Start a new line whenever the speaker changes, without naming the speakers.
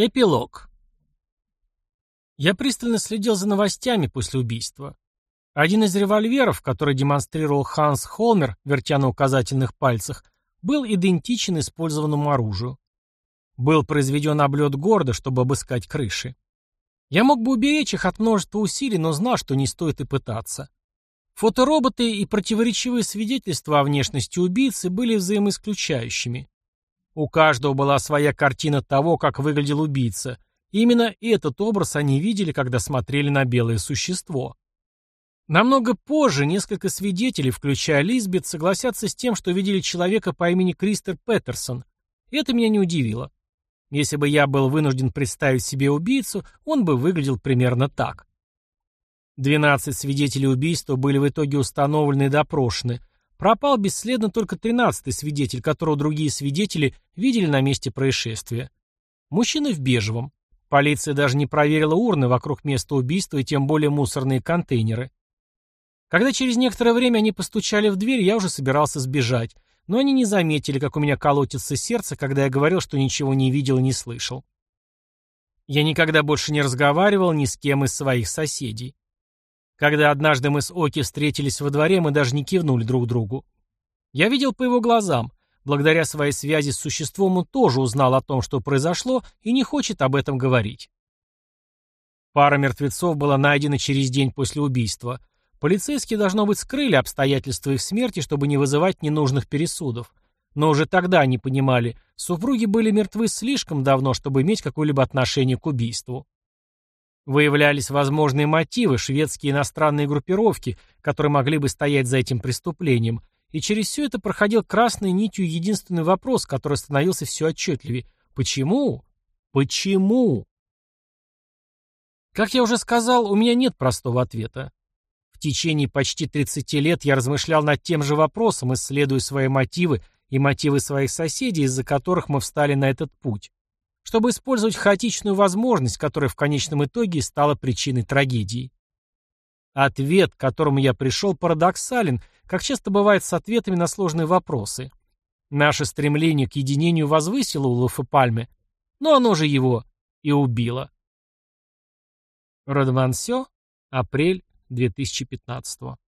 Эпилог. Я пристально следил за новостями после убийства. Один из револьверов, который демонстрировал Ханс Холмер, вертя на указательных пальцах, был идентичен использованному оружию. Был произведен облет города, чтобы обыскать крыши. Я мог бы уберечь их от множества усилий, но знал, что не стоит и пытаться. Фотороботы и противоречивые свидетельства о внешности убийцы были взаимоисключающими. У каждого была своя картина того, как выглядел убийца. Именно этот образ они видели, когда смотрели на белое существо. Намного позже несколько свидетелей, включая Лизбет, согласятся с тем, что видели человека по имени Кристер Петерсон. Это меня не удивило. Если бы я был вынужден представить себе убийцу, он бы выглядел примерно так. 12 свидетелей убийства были в итоге установлены и допрошены, Пропал бесследно только тринадцатый свидетель, которого другие свидетели видели на месте происшествия. Мужчина в бежевом. Полиция даже не проверила урны вокруг места убийства и тем более мусорные контейнеры. Когда через некоторое время они постучали в дверь, я уже собирался сбежать, но они не заметили, как у меня колотится сердце, когда я говорил, что ничего не видел и не слышал. Я никогда больше не разговаривал ни с кем из своих соседей. Когда однажды мы с Оки встретились во дворе, мы даже не кивнули друг другу. Я видел по его глазам. Благодаря своей связи с существом он тоже узнал о том, что произошло, и не хочет об этом говорить. Пара мертвецов была найдена через день после убийства. Полицейские, должно быть, скрыли обстоятельства их смерти, чтобы не вызывать ненужных пересудов. Но уже тогда они понимали, супруги были мертвы слишком давно, чтобы иметь какое-либо отношение к убийству. Выявлялись возможные мотивы, шведские иностранные группировки, которые могли бы стоять за этим преступлением, и через все это проходил красной нитью единственный вопрос, который становился все отчетливее. Почему? Почему? Как я уже сказал, у меня нет простого ответа. В течение почти 30 лет я размышлял над тем же вопросом, исследуя свои мотивы и мотивы своих соседей, из-за которых мы встали на этот путь чтобы использовать хаотичную возможность, которая в конечном итоге стала причиной трагедии. Ответ, к которому я пришел, парадоксален, как часто бывает с ответами на сложные вопросы. Наше стремление к единению возвысило Улафа Пальме, но оно же его и убило. Родмансё, апрель 2015